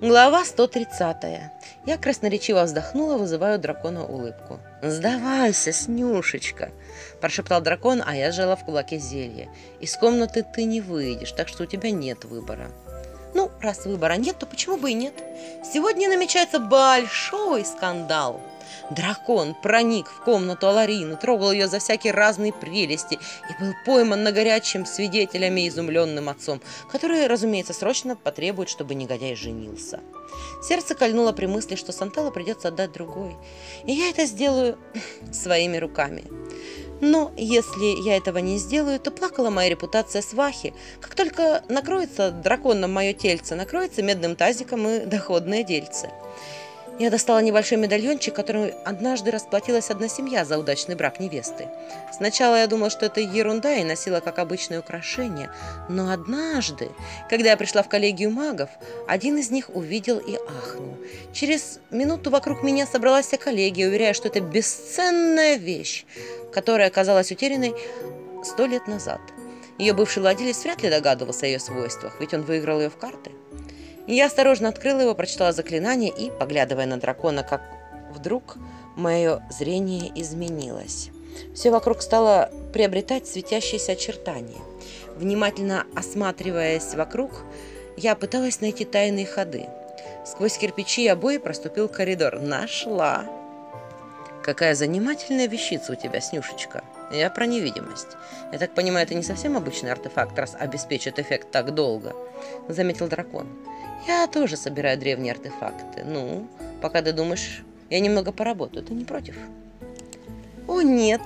Глава 130. Я красноречиво вздохнула, вызывая у дракона улыбку. «Сдавайся, Снюшечка!» – прошептал дракон, а я сжала в кулаке зелье. «Из комнаты ты не выйдешь, так что у тебя нет выбора». «Ну, раз выбора нет, то почему бы и нет? Сегодня намечается большой скандал!» Дракон проник в комнату Аларины, трогал ее за всякие разные прелести и был пойман на горячем свидетелями и изумленным отцом, который, разумеется, срочно потребует, чтобы негодяй женился. Сердце кольнуло при мысли, что Сантала придется отдать другой, и я это сделаю своими руками. Но если я этого не сделаю, то плакала моя репутация свахи. Как только накроется драконом мое тельце, накроется медным тазиком и доходное дельце. Я достала небольшой медальончик, которым однажды расплатилась одна семья за удачный брак невесты. Сначала я думала, что это ерунда и носила как обычное украшение, но однажды, когда я пришла в коллегию магов, один из них увидел и ахнул. Через минуту вокруг меня собралась вся коллегия, уверяя, что это бесценная вещь, которая оказалась утерянной сто лет назад. Ее бывший владелец вряд ли догадывался о ее свойствах, ведь он выиграл ее в карты. Я осторожно открыла его, прочитала заклинание и, поглядывая на дракона, как вдруг мое зрение изменилось. Все вокруг стало приобретать светящиеся очертания. Внимательно осматриваясь вокруг, я пыталась найти тайные ходы. Сквозь кирпичи и обои проступил коридор. Нашла! Какая занимательная вещица у тебя, Снюшечка. Я про невидимость. Я так понимаю, это не совсем обычный артефакт, раз обеспечит эффект так долго, заметил дракон. Я тоже собираю древние артефакты. Ну, пока ты думаешь, я немного поработаю. Ты не против? О, нет.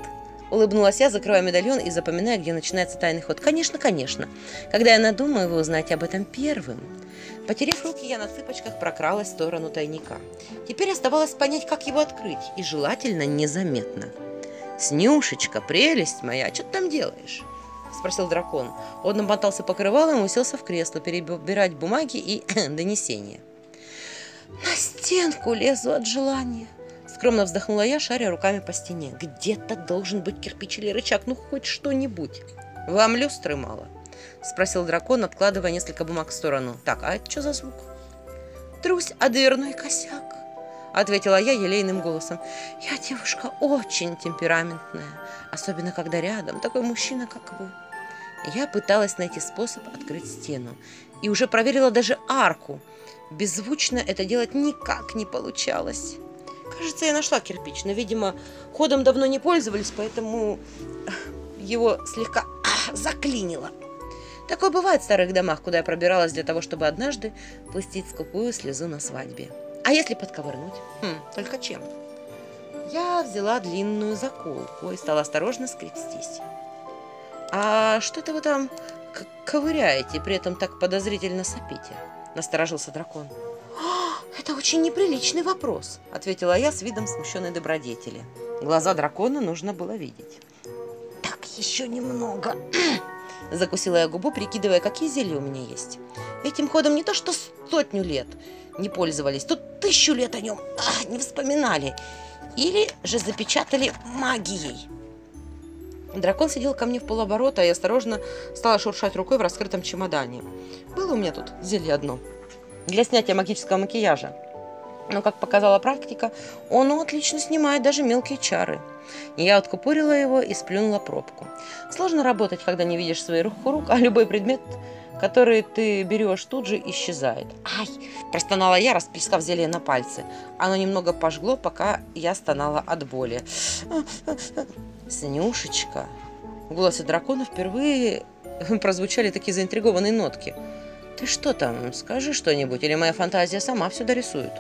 Улыбнулась я, закрывая медальон и запоминая, где начинается тайный ход. Конечно, конечно. Когда я надумаю, вы узнаете об этом первым. Потерев руки, я на цыпочках прокралась в сторону тайника. Теперь оставалось понять, как его открыть, и желательно незаметно. «Снюшечка, прелесть моя, что ты там делаешь?» – спросил дракон. Он намотался покрывалом и уселся в кресло, перебирать бумаги и донесения. «На стенку лезу от желания!» Скромно вздохнула я, шаря руками по стене. «Где-то должен быть кирпич или рычаг, ну хоть что-нибудь!» «Вам люстры мало?» – спросил дракон, откладывая несколько бумаг в сторону. «Так, а это что за звук?» «Трусь, а дверной косяк!» – ответила я елейным голосом. «Я девушка очень темпераментная, особенно когда рядом такой мужчина, как вы». Я пыталась найти способ открыть стену и уже проверила даже арку. Беззвучно это делать никак не получалось. Кажется, я нашла кирпич, но, видимо, ходом давно не пользовались, поэтому его слегка заклинило. Такое бывает в старых домах, куда я пробиралась для того, чтобы однажды пустить скупую слезу на свадьбе. А если подковырнуть? Хм, только чем? Я взяла длинную заколку и стала осторожно скрестись. «А что-то вы там ковыряете, при этом так подозрительно сопите?» – насторожился дракон. «Это очень неприличный вопрос», – ответила я с видом смущенной добродетели. Глаза дракона нужно было видеть. «Так, еще немного», – закусила я губу, прикидывая, какие зелья у меня есть. Этим ходом не то что сотню лет не пользовались, тут тысячу лет о нем а, не вспоминали. Или же запечатали магией. Дракон сидел ко мне в полоборота и осторожно стала шуршать рукой в раскрытом чемодане. Было у меня тут зелье одно для снятия магического макияжа. Но, как показала практика, он отлично снимает даже мелкие чары. Я откупорила его и сплюнула пробку. Сложно работать, когда не видишь своих рук, а любой предмет, который ты берешь, тут же исчезает. «Ай!» – простонала я, расплескав зелье на пальцы. Оно немного пожгло, пока я стонала от боли. «Снюшечка!» В голосе дракона впервые прозвучали такие заинтригованные нотки. «Ты что там, скажи что-нибудь, или моя фантазия сама все дорисует?»